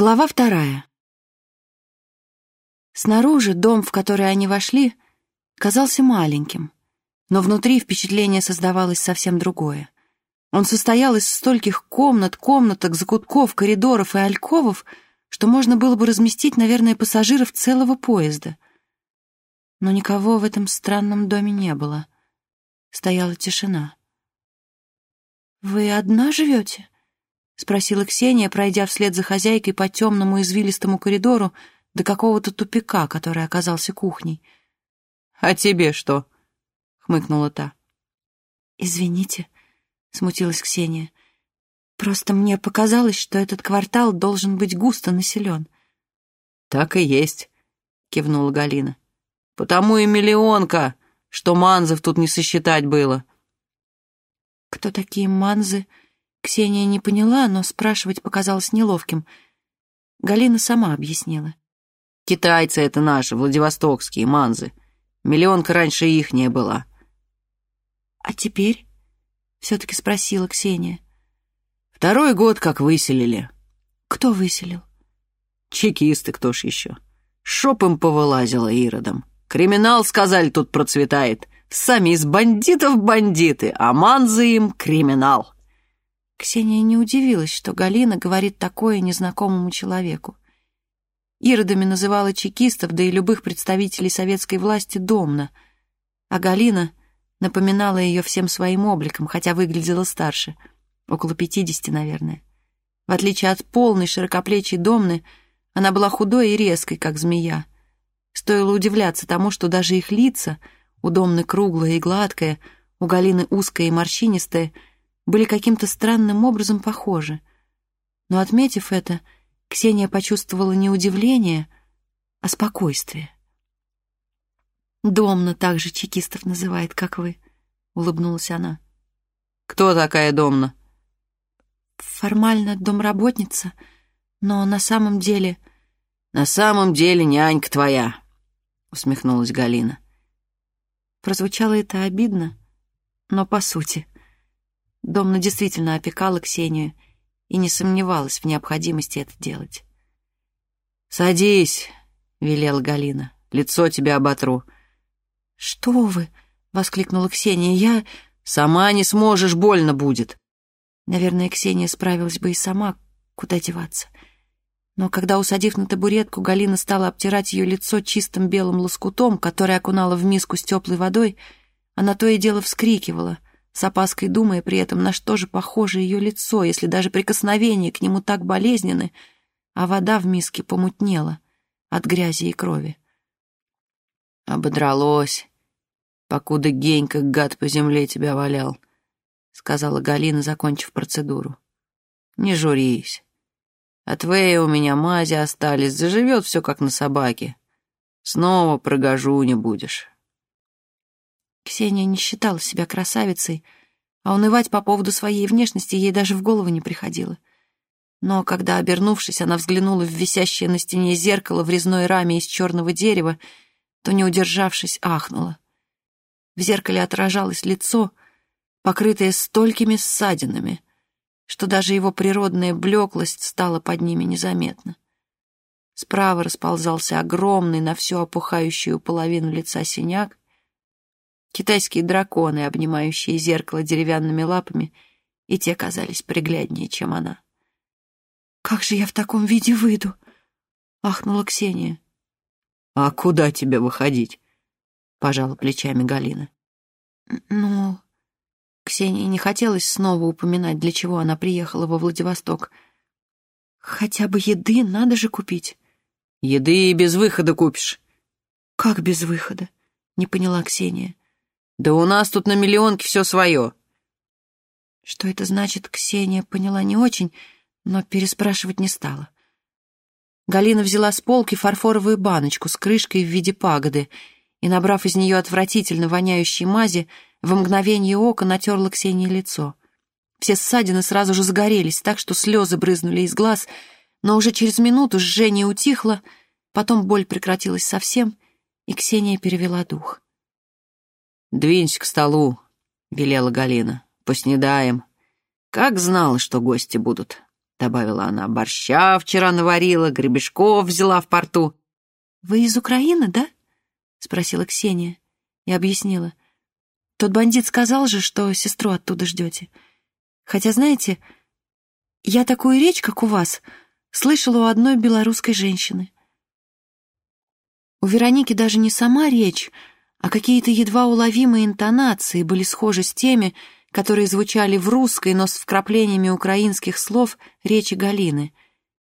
Глава вторая. Снаружи дом, в который они вошли, казался маленьким, но внутри впечатление создавалось совсем другое. Он состоял из стольких комнат, комнаток, закутков, коридоров и альковов, что можно было бы разместить, наверное, пассажиров целого поезда. Но никого в этом странном доме не было. Стояла тишина. «Вы одна живете?» — спросила Ксения, пройдя вслед за хозяйкой по темному извилистому коридору до какого-то тупика, который оказался кухней. «А тебе что?» — хмыкнула та. «Извините», — смутилась Ксения. «Просто мне показалось, что этот квартал должен быть густо населен». «Так и есть», — кивнула Галина. «Потому и миллионка, что манзов тут не сосчитать было». «Кто такие манзы?» Ксения не поняла, но спрашивать показалось неловким. Галина сама объяснила. «Китайцы это наши, владивостокские, манзы. Миллионка раньше ихняя была». «А теперь?» — все-таки спросила Ксения. «Второй год как выселили». «Кто выселил?» «Чекисты, кто ж еще. Шоп им повылазило иродом. Криминал, сказали, тут процветает. Сами из бандитов бандиты, а манзы им криминал». Ксения не удивилась, что Галина говорит такое незнакомому человеку. Иродами называла чекистов, да и любых представителей советской власти домно, а Галина напоминала ее всем своим обликом, хотя выглядела старше, около пятидесяти, наверное. В отличие от полной широкоплечей домны, она была худой и резкой, как змея. Стоило удивляться тому, что даже их лица, у домны круглое и гладкое, у Галины узкое и морщинистое — были каким-то странным образом похожи. Но, отметив это, Ксения почувствовала не удивление, а спокойствие. «Домна также чекистов называет, как вы», — улыбнулась она. «Кто такая Домна?» «Формально домработница, но на самом деле...» «На самом деле нянька твоя», — усмехнулась Галина. Прозвучало это обидно, но по сути — Домна действительно опекала Ксению и не сомневалась в необходимости это делать. «Садись», — велела Галина, — «лицо тебе оботру». «Что вы?» — воскликнула Ксения. «Я...» «Сама не сможешь, больно будет». Наверное, Ксения справилась бы и сама, куда деваться. Но когда, усадив на табуретку, Галина стала обтирать ее лицо чистым белым лоскутом, который окунала в миску с теплой водой, она то и дело вскрикивала — с опаской думая при этом, на что же похоже ее лицо, если даже прикосновения к нему так болезненны, а вода в миске помутнела от грязи и крови. «Ободралось, покуда Генька, гад, по земле тебя валял», — сказала Галина, закончив процедуру. «Не журись. От Вэя у меня мази остались, заживет все как на собаке. Снова прогожу не будешь». Ксения не считала себя красавицей, а унывать по поводу своей внешности ей даже в голову не приходило. Но когда, обернувшись, она взглянула в висящее на стене зеркало в резной раме из черного дерева, то, не удержавшись, ахнула. В зеркале отражалось лицо, покрытое столькими ссадинами, что даже его природная блеклость стала под ними незаметна. Справа расползался огромный на всю опухающую половину лица синяк, Китайские драконы, обнимающие зеркало деревянными лапами, и те казались пригляднее, чем она. «Как же я в таком виде выйду?» — ахнула Ксения. «А куда тебе выходить?» — пожала плечами Галина. «Ну...» Ксении не хотелось снова упоминать, для чего она приехала во Владивосток. «Хотя бы еды надо же купить». «Еды и без выхода купишь». «Как без выхода?» — не поняла Ксения. Да у нас тут на миллионке все свое. Что это значит, Ксения поняла не очень, но переспрашивать не стала. Галина взяла с полки фарфоровую баночку с крышкой в виде пагоды и, набрав из нее отвратительно воняющей мази, в мгновение ока натерла Ксении лицо. Все ссадины сразу же загорелись так, что слезы брызнули из глаз, но уже через минуту жжение утихло, потом боль прекратилась совсем, и Ксения перевела дух. «Двинься к столу», — велела Галина. «Поснедаем. Как знала, что гости будут. добавила она. «Борща вчера наварила, гребешков взяла в порту». «Вы из Украины, да?» — спросила Ксения и объяснила. «Тот бандит сказал же, что сестру оттуда ждете. Хотя, знаете, я такую речь, как у вас, слышала у одной белорусской женщины. У Вероники даже не сама речь, а какие-то едва уловимые интонации были схожи с теми, которые звучали в русской, но с вкраплениями украинских слов речи Галины.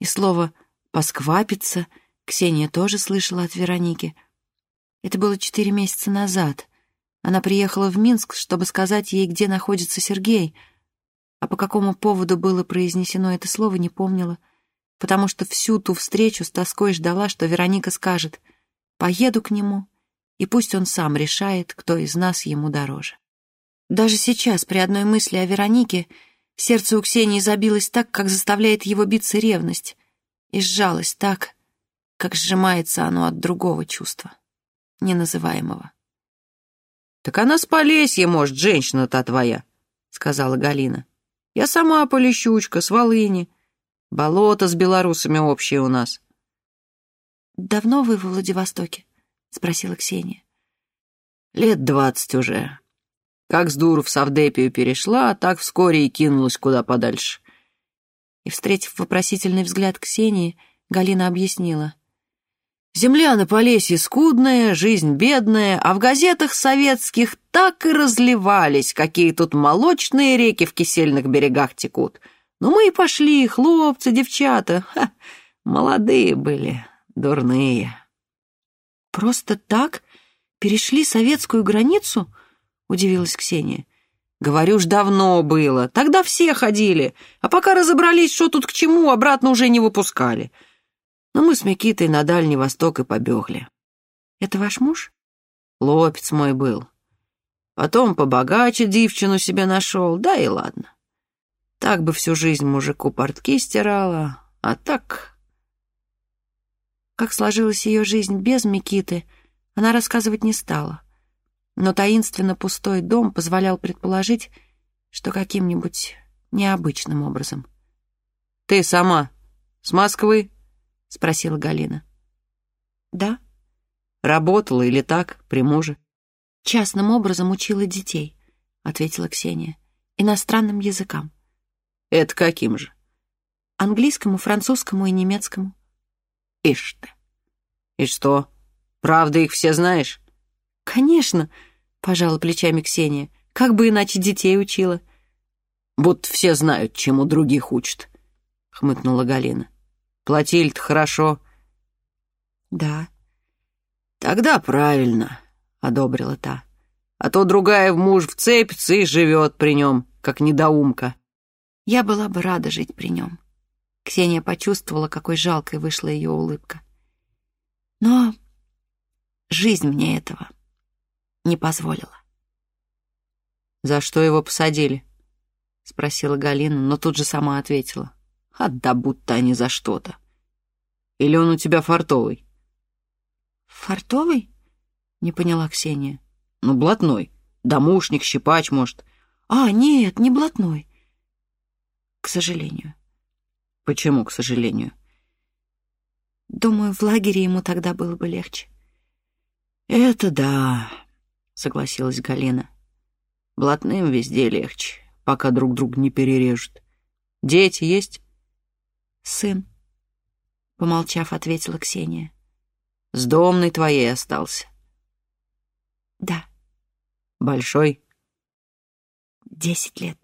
И слово «посквапиться» Ксения тоже слышала от Вероники. Это было четыре месяца назад. Она приехала в Минск, чтобы сказать ей, где находится Сергей, а по какому поводу было произнесено это слово, не помнила, потому что всю ту встречу с тоской ждала, что Вероника скажет «поеду к нему», и пусть он сам решает, кто из нас ему дороже. Даже сейчас, при одной мысли о Веронике, сердце у Ксении забилось так, как заставляет его биться ревность, и сжалось так, как сжимается оно от другого чувства, неназываемого. «Так она с Полесья, может, женщина-то твоя», — сказала Галина. «Я сама Полищучка, с Волыни. Болото с белорусами общее у нас». «Давно вы в Владивостоке?» — спросила Ксения. «Лет двадцать уже. Как с дуру в Савдепию перешла, так вскоре и кинулась куда подальше. И, встретив вопросительный взгляд Ксении, Галина объяснила. Земля на Полесье скудная, жизнь бедная, а в газетах советских так и разливались, какие тут молочные реки в кисельных берегах текут. Ну мы и пошли, хлопцы, девчата. Ха, молодые были, дурные. Просто так перешли советскую границу? — удивилась Ксения. «Говорю ж, давно было. Тогда все ходили. А пока разобрались, что тут к чему, обратно уже не выпускали. Но мы с Микитой на Дальний Восток и побегли». «Это ваш муж?» «Лопец мой был. Потом побогаче девчину себе нашел, да и ладно. Так бы всю жизнь мужику портки стирала, а так...» Как сложилась ее жизнь без Микиты, она рассказывать не стала но таинственно пустой дом позволял предположить, что каким-нибудь необычным образом. «Ты сама с Москвы?» — спросила Галина. «Да». «Работала или так, при муже?» «Частным образом учила детей», — ответила Ксения. «Иностранным языкам». «Это каким же?» «Английскому, французскому и немецкому». «Ишь ты! И что, правда их все знаешь?» «Конечно», — пожала плечами Ксения. «Как бы иначе детей учила?» «Будто все знают, чему других учат», — хмыкнула Галина. «Платили-то хорошо». «Да». «Тогда правильно», — одобрила та. «А то другая в муж вцепится и живет при нем, как недоумка». Я была бы рада жить при нем. Ксения почувствовала, какой жалкой вышла ее улыбка. Но жизнь мне этого не позволила. «За что его посадили?» — спросила Галина, но тут же сама ответила. «А да будто они за что-то. Или он у тебя фартовый?» «Фартовый?» — не поняла Ксения. «Ну, блатной. Домушник, щипач, может». «А, нет, не блатной. К сожалению». «Почему, к сожалению?» «Думаю, в лагере ему тогда было бы легче». «Это да», согласилась Галина. Блатным везде легче, пока друг друга не перережут. Дети есть? Сын, помолчав, ответила Ксения. С домной твоей остался? Да. Большой? Десять лет.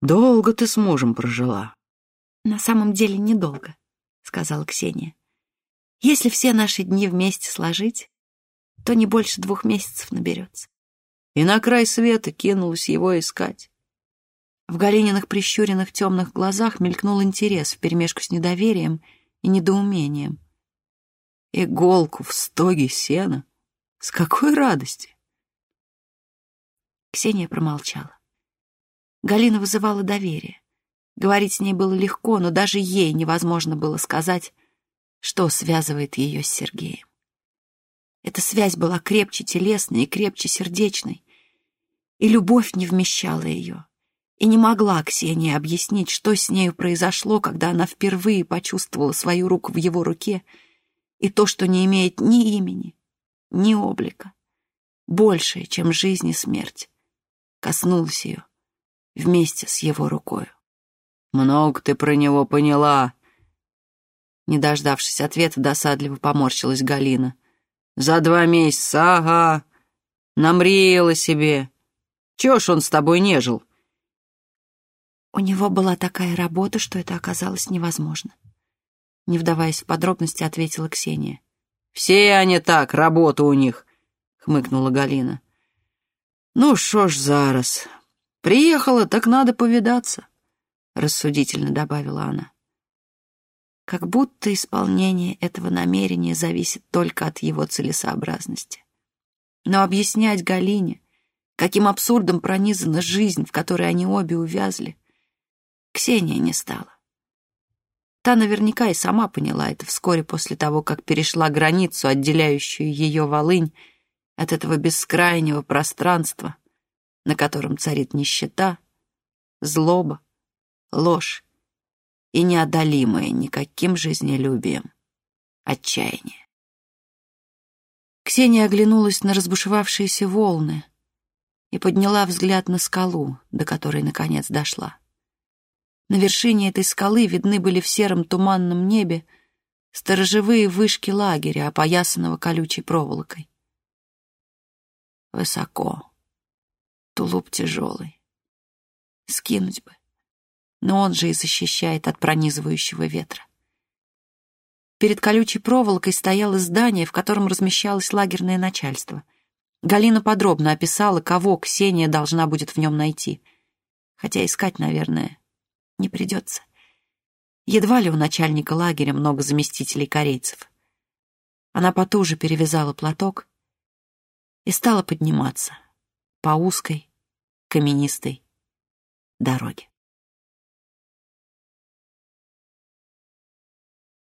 Долго ты с мужем прожила? На самом деле недолго, сказала Ксения. Если все наши дни вместе сложить, то не больше двух месяцев наберется. И на край света кинулась его искать. В Галининых прищуренных темных глазах мелькнул интерес вперемешку с недоверием и недоумением. Иголку в стоге сена? С какой радости? Ксения промолчала. Галина вызывала доверие. Говорить с ней было легко, но даже ей невозможно было сказать, что связывает ее с Сергеем. Эта связь была крепче телесной и крепче сердечной, и любовь не вмещала ее. И не могла Ксения объяснить, что с нею произошло, когда она впервые почувствовала свою руку в его руке, и то, что не имеет ни имени, ни облика, большее, чем жизнь и смерть, коснулась ее вместе с его рукою. «Много ты про него поняла», не дождавшись ответа, досадливо поморщилась Галина. «За два месяца, ага. Намрела себе. Чего ж он с тобой не жил?» У него была такая работа, что это оказалось невозможно. Не вдаваясь в подробности, ответила Ксения. «Все они так, работа у них», — хмыкнула Галина. «Ну шо ж зараз. Приехала, так надо повидаться», — рассудительно добавила она. Как будто исполнение этого намерения зависит только от его целесообразности. Но объяснять Галине, каким абсурдом пронизана жизнь, в которой они обе увязли, Ксения не стала. Та наверняка и сама поняла это вскоре после того, как перешла границу, отделяющую ее Волынь от этого бескрайнего пространства, на котором царит нищета, злоба, ложь и неодолимое никаким жизнелюбием отчаяние. Ксения оглянулась на разбушевавшиеся волны и подняла взгляд на скалу, до которой наконец дошла. На вершине этой скалы видны были в сером туманном небе сторожевые вышки лагеря, опоясанного колючей проволокой. Высоко, тулуп тяжелый. Скинуть бы но он же и защищает от пронизывающего ветра. Перед колючей проволокой стояло здание, в котором размещалось лагерное начальство. Галина подробно описала, кого Ксения должна будет в нем найти. Хотя искать, наверное, не придется. Едва ли у начальника лагеря много заместителей корейцев. Она потуже перевязала платок и стала подниматься по узкой, каменистой дороге.